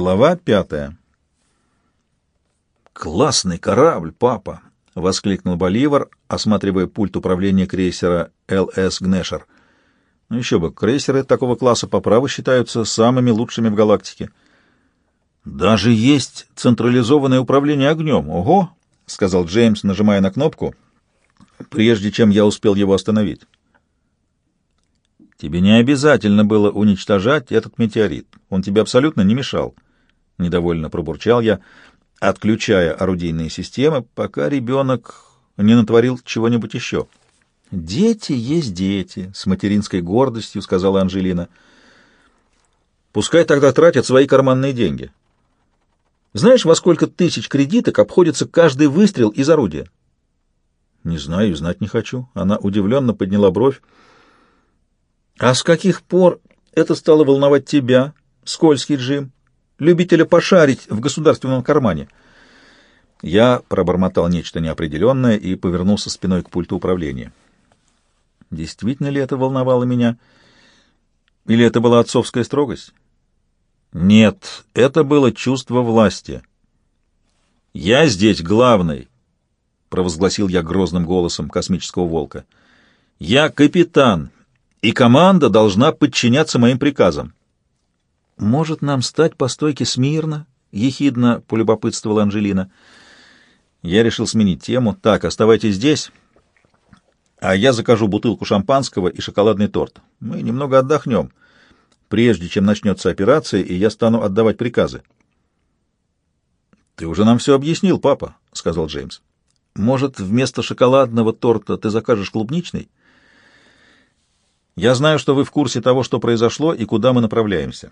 Глава пятая. «Классный корабль, папа!» — воскликнул Боливар, осматривая пульт управления крейсера «ЛС Гнешер». Ну еще бы, крейсеры такого класса по праву считаются самыми лучшими в галактике. «Даже есть централизованное управление огнем. Ого!» — сказал Джеймс, нажимая на кнопку, прежде чем я успел его остановить. Тебе не обязательно было уничтожать этот метеорит. Он тебе абсолютно не мешал. Недовольно пробурчал я, отключая орудийные системы, пока ребенок не натворил чего-нибудь еще. «Дети есть дети», — с материнской гордостью сказала Анжелина. «Пускай тогда тратят свои карманные деньги. Знаешь, во сколько тысяч кредиток обходится каждый выстрел из орудия?» «Не знаю и знать не хочу». Она удивленно подняла бровь. А с каких пор это стало волновать тебя, скользкий Джим, любителя пошарить в государственном кармане? Я пробормотал нечто неопределенное и повернулся спиной к пульту управления. Действительно ли это волновало меня? Или это была отцовская строгость? Нет, это было чувство власти. «Я здесь главный», — провозгласил я грозным голосом космического волка. «Я капитан, и команда должна подчиняться моим приказам. «Может, нам стать по стойке смирно?» — ехидно полюбопытствовала Анжелина. Я решил сменить тему. «Так, оставайтесь здесь, а я закажу бутылку шампанского и шоколадный торт. Мы немного отдохнем, прежде чем начнется операция, и я стану отдавать приказы». «Ты уже нам все объяснил, папа», — сказал Джеймс. «Может, вместо шоколадного торта ты закажешь клубничный?» Я знаю, что вы в курсе того, что произошло и куда мы направляемся.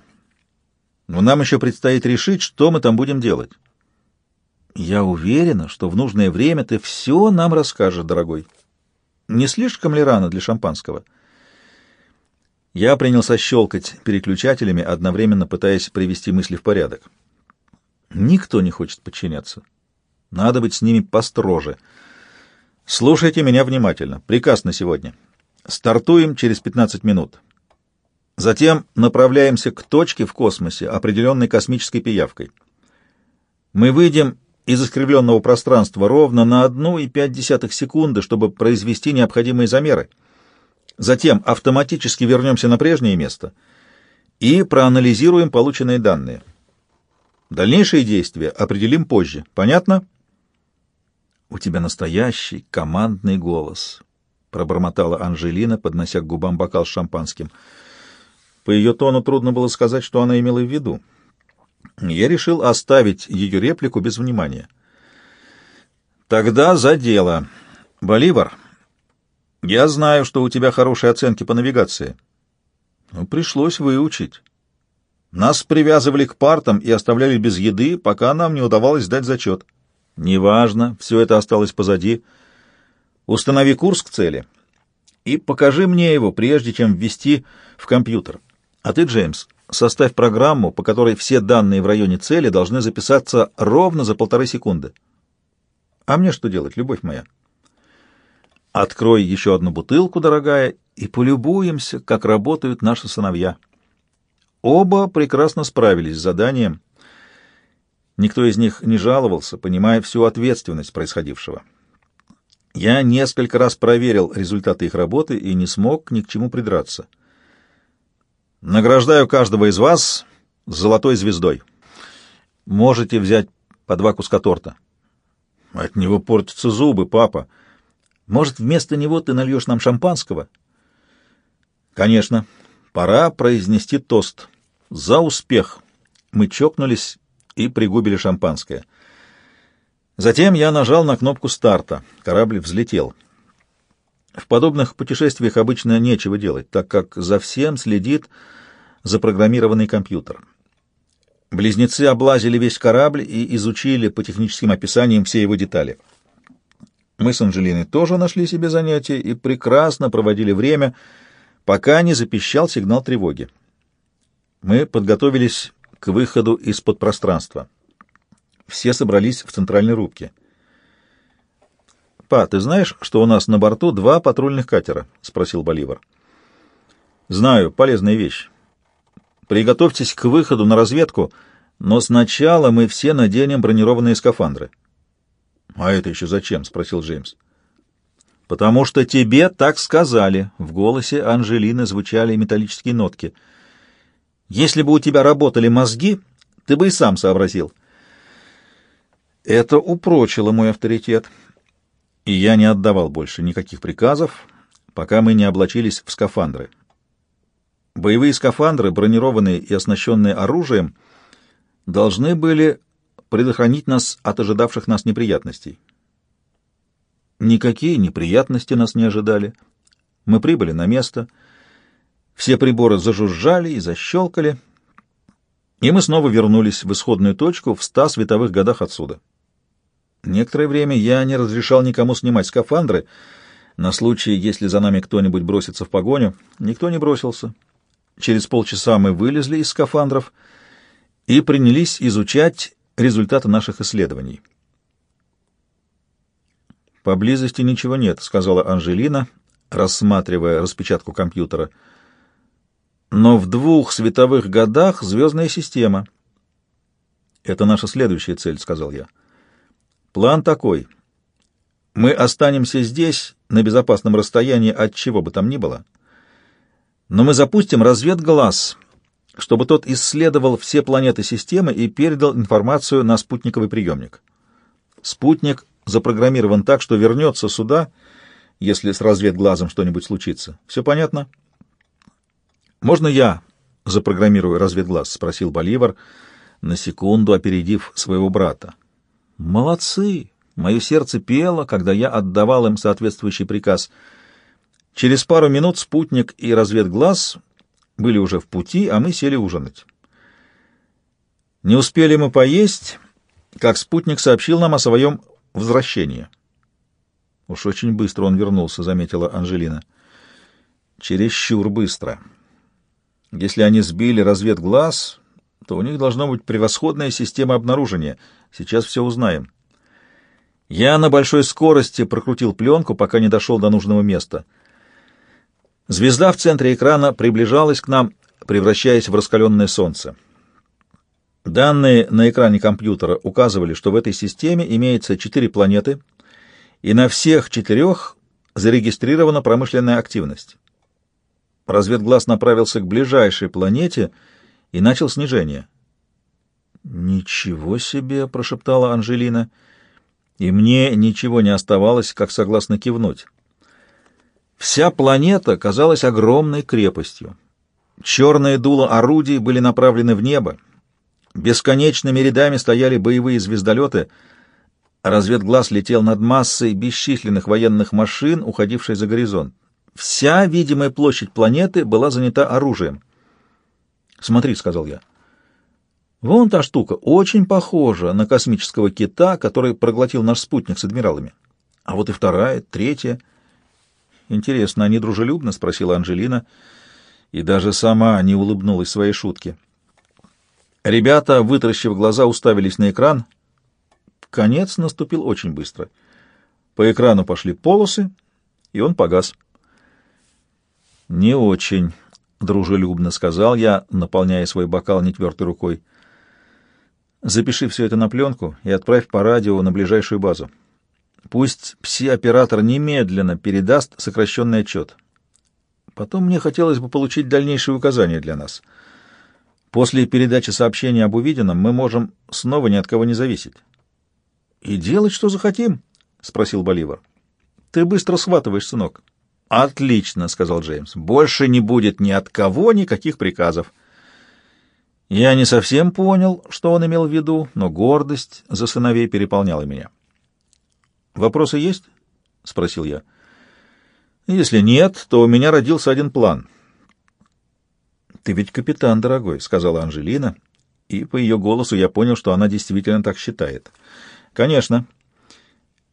Но нам еще предстоит решить, что мы там будем делать. Я уверена, что в нужное время ты все нам расскажешь, дорогой. Не слишком ли рано для шампанского? Я принялся щелкать переключателями, одновременно пытаясь привести мысли в порядок. Никто не хочет подчиняться. Надо быть с ними построже. Слушайте меня внимательно. Приказ на сегодня. Стартуем через 15 минут. Затем направляемся к точке в космосе, определенной космической пиявкой. Мы выйдем из искривленного пространства ровно на 1,5 секунды, чтобы произвести необходимые замеры. Затем автоматически вернемся на прежнее место и проанализируем полученные данные. Дальнейшие действия определим позже. Понятно? У тебя настоящий командный голос. — пробормотала Анжелина, поднося к губам бокал с шампанским. По ее тону трудно было сказать, что она имела в виду. Я решил оставить ее реплику без внимания. «Тогда за дело. Боливар, я знаю, что у тебя хорошие оценки по навигации. Но пришлось выучить. Нас привязывали к партам и оставляли без еды, пока нам не удавалось дать зачет. Неважно, все это осталось позади». Установи курс к цели и покажи мне его, прежде чем ввести в компьютер. А ты, Джеймс, составь программу, по которой все данные в районе цели должны записаться ровно за полторы секунды. А мне что делать, любовь моя? Открой еще одну бутылку, дорогая, и полюбуемся, как работают наши сыновья. Оба прекрасно справились с заданием. Никто из них не жаловался, понимая всю ответственность происходившего. Я несколько раз проверил результаты их работы и не смог ни к чему придраться. Награждаю каждого из вас золотой звездой. Можете взять по два куска торта. От него портятся зубы, папа. Может, вместо него ты нальешь нам шампанского? Конечно. Пора произнести тост. За успех. Мы чокнулись и пригубили шампанское. Затем я нажал на кнопку старта. Корабль взлетел. В подобных путешествиях обычно нечего делать, так как за всем следит запрограммированный компьютер. Близнецы облазили весь корабль и изучили по техническим описаниям все его детали. Мы с Анжелиной тоже нашли себе занятие и прекрасно проводили время, пока не запищал сигнал тревоги. Мы подготовились к выходу из-под пространства. Все собрались в центральной рубке. «Па, ты знаешь, что у нас на борту два патрульных катера?» — спросил Боливар. «Знаю, полезная вещь. Приготовьтесь к выходу на разведку. Но сначала мы все наденем бронированные скафандры. — А это еще зачем? — спросил Джеймс. — Потому что тебе так сказали. В голосе Анжелины звучали металлические нотки. — Если бы у тебя работали мозги, ты бы и сам сообразил. Это упрочило мой авторитет, и я не отдавал больше никаких приказов, пока мы не облачились в скафандры. Боевые скафандры, бронированные и оснащенные оружием, должны были предохранить нас от ожидавших нас неприятностей. Никакие неприятности нас не ожидали. Мы прибыли на место, все приборы зажужжали и защелкали, и мы снова вернулись в исходную точку в ста световых годах отсюда. Некоторое время я не разрешал никому снимать скафандры, на случай, если за нами кто-нибудь бросится в погоню. Никто не бросился. Через полчаса мы вылезли из скафандров и принялись изучать результаты наших исследований. «Поблизости ничего нет», — сказала Анжелина, рассматривая распечатку компьютера. «Но в двух световых годах звездная система». «Это наша следующая цель», — сказал я. «План такой. Мы останемся здесь, на безопасном расстоянии от чего бы там ни было, но мы запустим разведглаз, чтобы тот исследовал все планеты системы и передал информацию на спутниковый приемник. Спутник запрограммирован так, что вернется сюда, если с разведглазом что-нибудь случится. Все понятно? «Можно я запрограммирую разведглаз?» — спросил Боливар, на секунду опередив своего брата. «Молодцы!» Мое сердце пело, когда я отдавал им соответствующий приказ. Через пару минут спутник и разведглаз были уже в пути, а мы сели ужинать. Не успели мы поесть, как спутник сообщил нам о своем возвращении. Уж очень быстро он вернулся, заметила Анжелина. Чересчур быстро. Если они сбили разведглаз, то у них должна быть превосходная система обнаружения. Сейчас все узнаем. Я на большой скорости прокрутил пленку, пока не дошел до нужного места. Звезда в центре экрана приближалась к нам, превращаясь в раскаленное солнце. Данные на экране компьютера указывали, что в этой системе имеется четыре планеты, и на всех четырех зарегистрирована промышленная активность. Разведглаз направился к ближайшей планете и начал снижение. «Ничего себе!» — прошептала Анжелина — и мне ничего не оставалось, как согласно кивнуть. Вся планета казалась огромной крепостью. Черные дула орудий были направлены в небо. Бесконечными рядами стояли боевые звездолеты. Разведглаз летел над массой бесчисленных военных машин, уходившей за горизонт. Вся видимая площадь планеты была занята оружием. «Смотри», — сказал я, — Вон та штука очень похожа на космического кита, который проглотил наш спутник с адмиралами. А вот и вторая, третья. Интересно, они дружелюбно? спросила Анжелина, и даже сама не улыбнулась своей шутке. Ребята, вытаращив глаза, уставились на экран. Конец наступил очень быстро. По экрану пошли полосы, и он погас. «Не очень», — дружелюбно сказал я, наполняя свой бокал нетвердой рукой. Запиши все это на пленку и отправь по радио на ближайшую базу. Пусть пси-оператор немедленно передаст сокращенный отчет. Потом мне хотелось бы получить дальнейшие указания для нас. После передачи сообщения об увиденном мы можем снова ни от кого не зависеть. — И делать, что захотим? — спросил Боливар. — Ты быстро схватываешь, сынок. — Отлично, — сказал Джеймс. — Больше не будет ни от кого никаких приказов. Я не совсем понял, что он имел в виду, но гордость за сыновей переполняла меня. «Вопросы есть?» — спросил я. «Если нет, то у меня родился один план». «Ты ведь капитан, дорогой», — сказала Анжелина, и по ее голосу я понял, что она действительно так считает. «Конечно.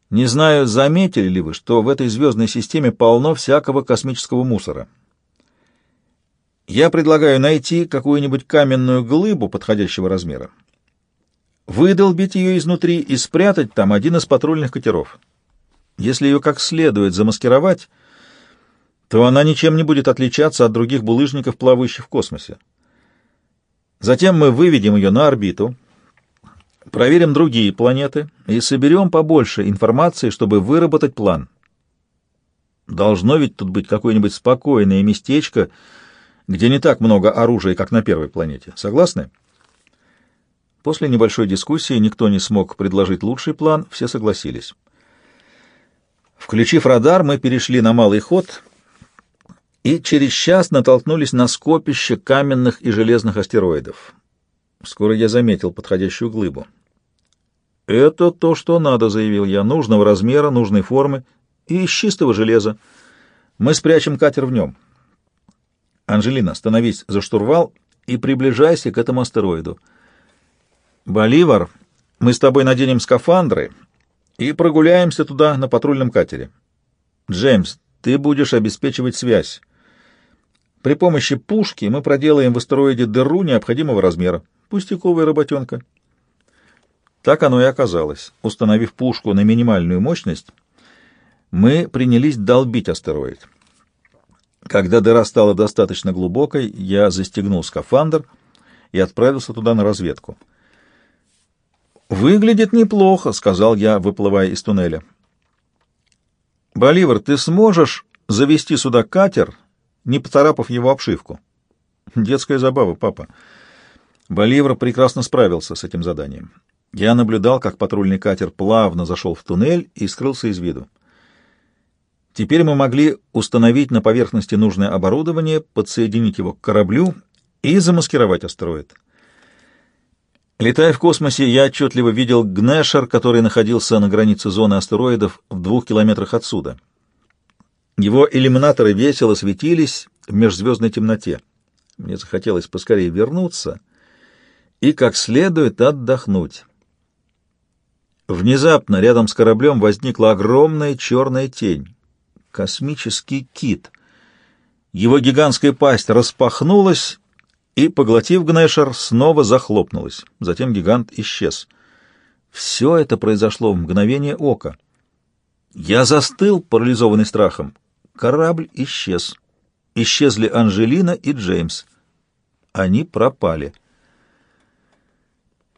Не знаю, заметили ли вы, что в этой звездной системе полно всякого космического мусора». Я предлагаю найти какую-нибудь каменную глыбу подходящего размера, выдолбить ее изнутри и спрятать там один из патрульных катеров. Если ее как следует замаскировать, то она ничем не будет отличаться от других булыжников, плавающих в космосе. Затем мы выведем ее на орбиту, проверим другие планеты и соберем побольше информации, чтобы выработать план. Должно ведь тут быть какое-нибудь спокойное местечко, где не так много оружия, как на первой планете. Согласны? После небольшой дискуссии никто не смог предложить лучший план, все согласились. Включив радар, мы перешли на малый ход и через час натолкнулись на скопище каменных и железных астероидов. Скоро я заметил подходящую глыбу. «Это то, что надо», — заявил я, — «нужного размера, нужной формы и из чистого железа. Мы спрячем катер в нем». «Анжелина, становись за штурвал и приближайся к этому астероиду». «Боливар, мы с тобой наденем скафандры и прогуляемся туда на патрульном катере. Джеймс, ты будешь обеспечивать связь. При помощи пушки мы проделаем в астероиде дыру необходимого размера. Пустяковая работенка». Так оно и оказалось. Установив пушку на минимальную мощность, мы принялись долбить астероид. Когда дыра стала достаточно глубокой, я застегнул скафандр и отправился туда на разведку. «Выглядит неплохо», — сказал я, выплывая из туннеля. «Боливар, ты сможешь завести сюда катер, не поцарапав его обшивку?» «Детская забава, папа». Боливар прекрасно справился с этим заданием. Я наблюдал, как патрульный катер плавно зашел в туннель и скрылся из виду. Теперь мы могли установить на поверхности нужное оборудование, подсоединить его к кораблю и замаскировать астероид. Летая в космосе, я отчетливо видел Гнешер, который находился на границе зоны астероидов в двух километрах отсюда. Его иллюминаторы весело светились в межзвездной темноте. Мне захотелось поскорее вернуться и как следует отдохнуть. Внезапно рядом с кораблем возникла огромная черная тень. Космический кит. Его гигантская пасть распахнулась, и, поглотив Гнешер, снова захлопнулась. Затем гигант исчез. Все это произошло в мгновение ока. Я застыл, парализованный страхом. Корабль исчез. Исчезли Анжелина и Джеймс. Они пропали.